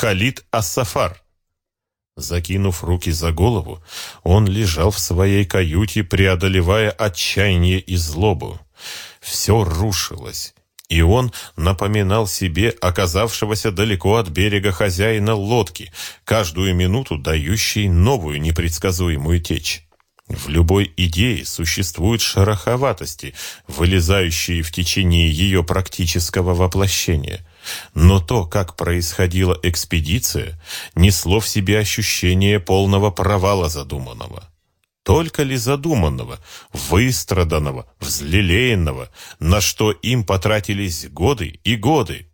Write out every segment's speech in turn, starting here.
Халид Ассафар. Закинув руки за голову, он лежал в своей каюте, преодолевая отчаяние и злобу. Все рушилось, и он напоминал себе оказавшегося далеко от берега хозяина лодки, каждую минуту дающей новую непредсказуемую течь. В любой идее существуют шероховатости, вылезающие в течение ее практического воплощения. Но то, как происходила экспедиция, несло в себе ощущение полного провала задуманного. Только ли задуманного, выстраданного, взлелеянного, на что им потратились годы и годы?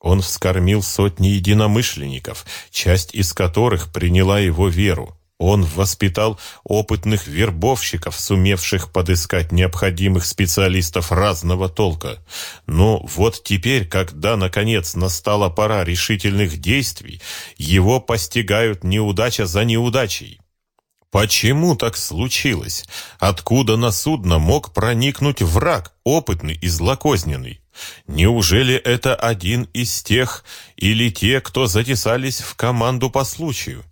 Он вскормил сотни единомышленников, часть из которых приняла его веру. Он воспитал опытных вербовщиков, сумевших подыскать необходимых специалистов разного толка. Но вот теперь, когда наконец настала пора решительных действий, его постигают неудача за неудачей. Почему так случилось? Откуда на судно мог проникнуть враг, опытный и злокозненный? Неужели это один из тех или те, кто затесались в команду по случаю?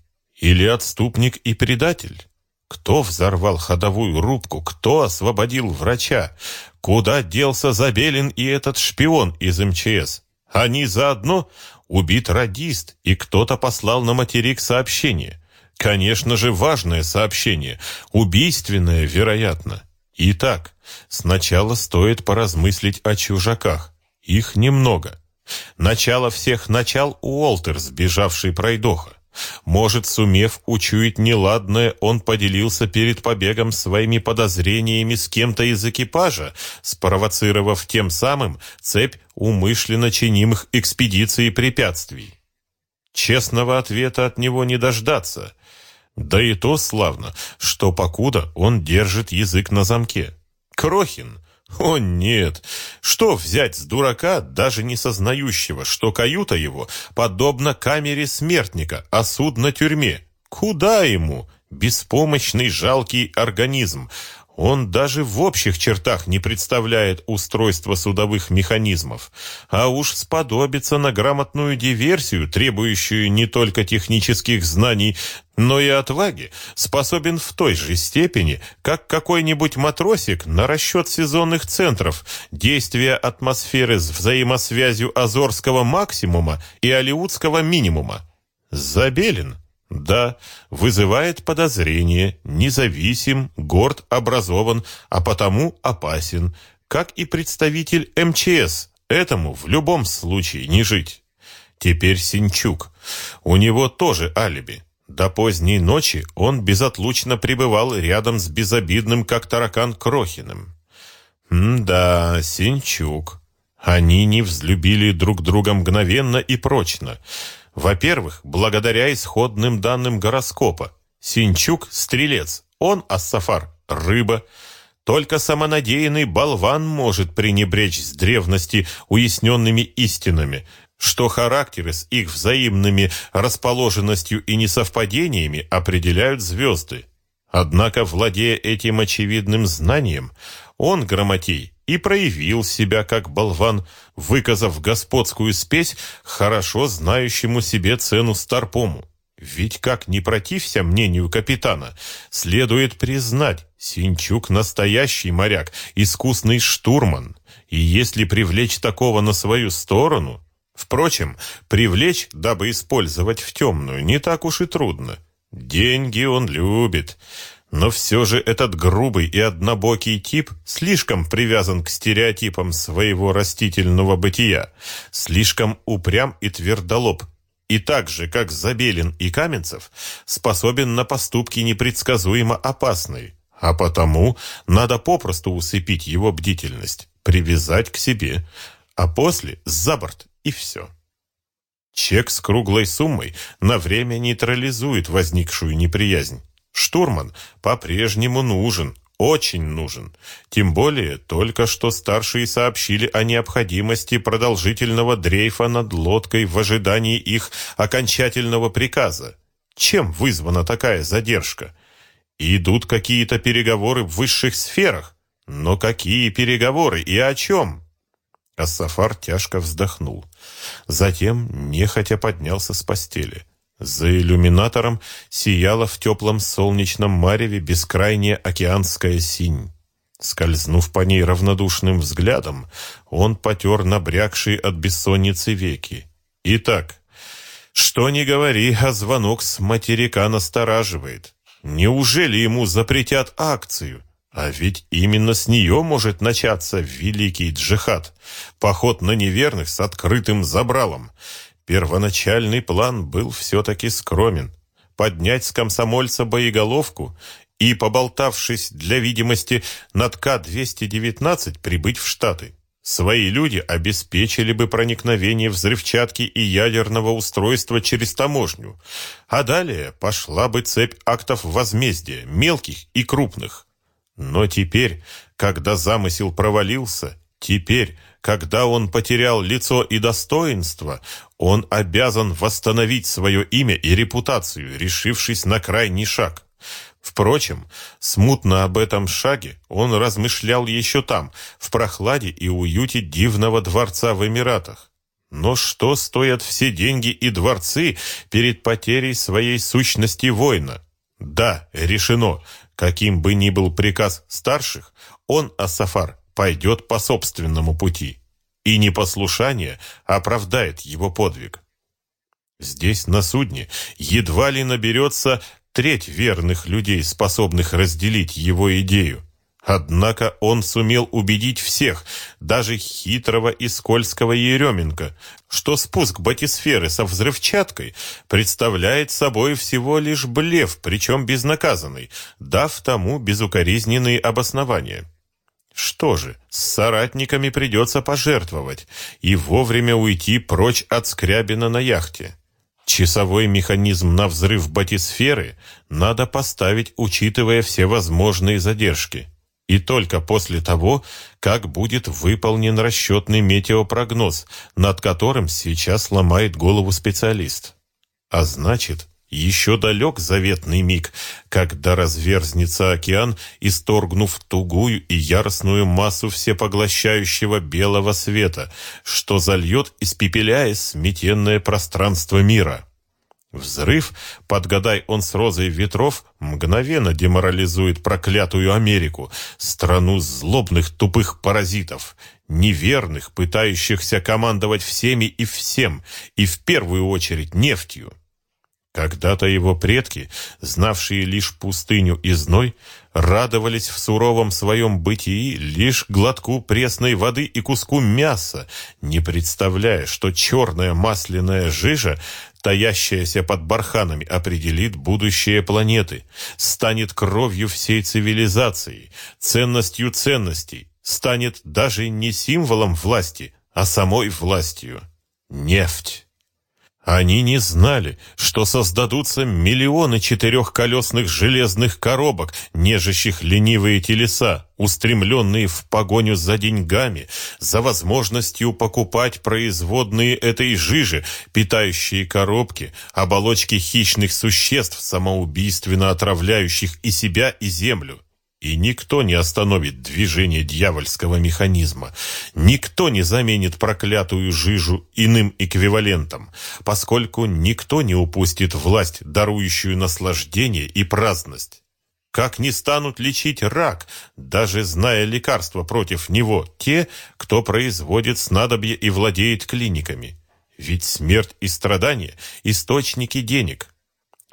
Или отступник и предатель? Кто взорвал ходовую рубку? Кто освободил врача? Куда делся Забелин и этот шпион из МЧС? Они заодно убит радист, и кто-то послал на материк сообщение. Конечно же, важное сообщение, убийственное, вероятно. Итак, сначала стоит поразмыслить о чужаках. Их немного. Начало всех начал Уолтер, сбежавший пройдоха. Может, сумев учуять неладное, он поделился перед побегом своими подозрениями с кем-то из экипажа, спровоцировав тем самым цепь умышленно чинимых экспедиций и препятствий. Честного ответа от него не дождаться. Да и то славно, что покуда он держит язык на замке. Крохин — о нет! Что взять с дурака, даже не сознающего, что каюта его подобна камере смертника, а судно тюрьме? Куда ему? Беспомощный жалкий организм. Он даже в общих чертах не представляет устройства судовых механизмов, а уж сподобится на грамотную диверсию, требующую не только технических знаний, но и отваги, способен в той же степени, как какой-нибудь матросик на расчет сезонных центров, действия атмосферы с взаимосвязью Азорского максимума и Алиутского минимума. Забелин да, вызывает подозрение, независим, горд, образован, а потому опасен, как и представитель МЧС. Этому в любом случае не жить. Теперь Синчук. У него тоже алиби. До поздней ночи он безотлучно пребывал рядом с безобидным, как таракан, Крохиным. М-да, Синчук. Они не взлюбили друг друга мгновенно и прочно. Во-первых, благодаря исходным данным гороскопа. Синчук – стрелец, он – ассафар, рыба. Только самонадеянный болван может пренебречь с древности уясненными истинами, что характеры с их взаимными расположенностью и несовпадениями определяют звезды. Однако, владея этим очевидным знанием, он, Грамотей, и проявил себя как болван, выказав господскую спесь хорошо знающему себе цену старпому. Ведь как не протився мнению капитана, следует признать, Синчук настоящий моряк, искусный штурман. И если привлечь такого на свою сторону... Впрочем, привлечь, дабы использовать в темную, не так уж и трудно. Деньги он любит. Но все же этот грубый и однобокий тип слишком привязан к стереотипам своего растительного бытия, слишком упрям и твердолоб, и так же, как Забелин и Каменцев, способен на поступки непредсказуемо опасные, а потому надо попросту усыпить его бдительность, привязать к себе, а после за борт и все. Чек с круглой суммой на время нейтрализует возникшую неприязнь. Штурман по-прежнему нужен, очень нужен. Тем более, только что старшие сообщили о необходимости продолжительного дрейфа над лодкой в ожидании их окончательного приказа. Чем вызвана такая задержка? Идут какие-то переговоры в высших сферах. Но какие переговоры и о чем? Ассафар тяжко вздохнул. Затем нехотя поднялся с постели. За иллюминатором сияла в теплом солнечном мареве бескрайняя океанская синь. Скользнув по ней равнодушным взглядом, он потер набрякшие от бессонницы веки. Итак, что ни говори, а звонок с материка настораживает. Неужели ему запретят акцию? А ведь именно с нее может начаться великий джихад, поход на неверных с открытым забралом. Первоначальный план был все-таки скромен. Поднять с комсомольца боеголовку и, поболтавшись для видимости над К-219, прибыть в Штаты. Свои люди обеспечили бы проникновение взрывчатки и ядерного устройства через таможню, а далее пошла бы цепь актов возмездия, мелких и крупных. Но теперь, когда замысел провалился, теперь, когда он потерял лицо и достоинство, он обязан восстановить свое имя и репутацию, решившись на крайний шаг. Впрочем, смутно об этом шаге он размышлял еще там, в прохладе и уюте дивного дворца в Эмиратах. Но что стоят все деньги и дворцы перед потерей своей сущности воина? Да, решено, каким бы ни был приказ старших, он, Асафар, пойдет по собственному пути. И непослушание оправдает его подвиг. Здесь, на судне, едва ли наберется треть верных людей, способных разделить его идею. Однако он сумел убедить всех, даже хитрого и скользкого Еременко, что спуск батисферы со взрывчаткой представляет собой всего лишь блеф, причем безнаказанный, дав тому безукоризненные обоснования. Что же, с соратниками придется пожертвовать и вовремя уйти прочь от Скрябина на яхте. Часовой механизм на взрыв батисферы надо поставить, учитывая все возможные задержки. И только после того, как будет выполнен расчетный метеопрогноз, над которым сейчас ломает голову специалист. А значит, еще далек заветный миг, когда разверзнется океан, исторгнув тугую и яростную массу всепоглощающего белого света, что зальет, испепеляя сметенное пространство мира. Взрыв, подгадай он с розой ветров, мгновенно деморализует проклятую Америку, страну злобных тупых паразитов, неверных, пытающихся командовать всеми и всем, и в первую очередь нефтью. Когда-то его предки, знавшие лишь пустыню и зной, радовались в суровом своем бытии лишь глотку пресной воды и куску мяса, не представляя, что черная масляная жижа, таящаяся под барханами, определит будущее планеты, станет кровью всей цивилизации, ценностью ценностей, станет даже не символом власти, а самой властью. Нефть. Они не знали, что создадутся миллионы четырехколесных железных коробок, нежащих ленивые телеса, устремленные в погоню за деньгами, за возможностью покупать производные этой жижи, питающие коробки, оболочки хищных существ, самоубийственно отравляющих и себя, и землю. И никто не остановит движение дьявольского механизма. Никто не заменит проклятую жижу иным эквивалентом, поскольку никто не упустит власть, дарующую наслаждение и праздность. Как не станут лечить рак, даже зная лекарства против него, те, кто производит снадобье и владеет клиниками? Ведь смерть и страдания – источники денег.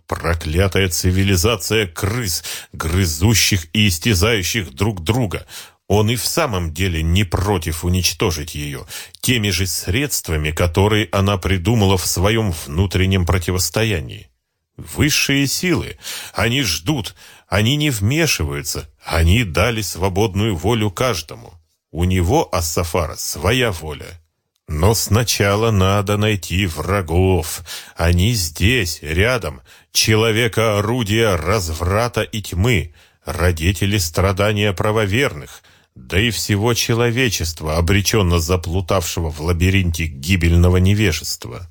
Проклятая цивилизация крыс, грызущих и истязающих друг друга. Он и в самом деле не против уничтожить ее, теми же средствами, которые она придумала в своем внутреннем противостоянии. Высшие силы, они ждут, они не вмешиваются, они дали свободную волю каждому. У него, Ассафара, своя воля. Но сначала надо найти врагов. Они здесь, рядом. Человека-орудия разврата и тьмы, родители страдания правоверных, да и всего человечества, обреченно заплутавшего в лабиринте гибельного невежества.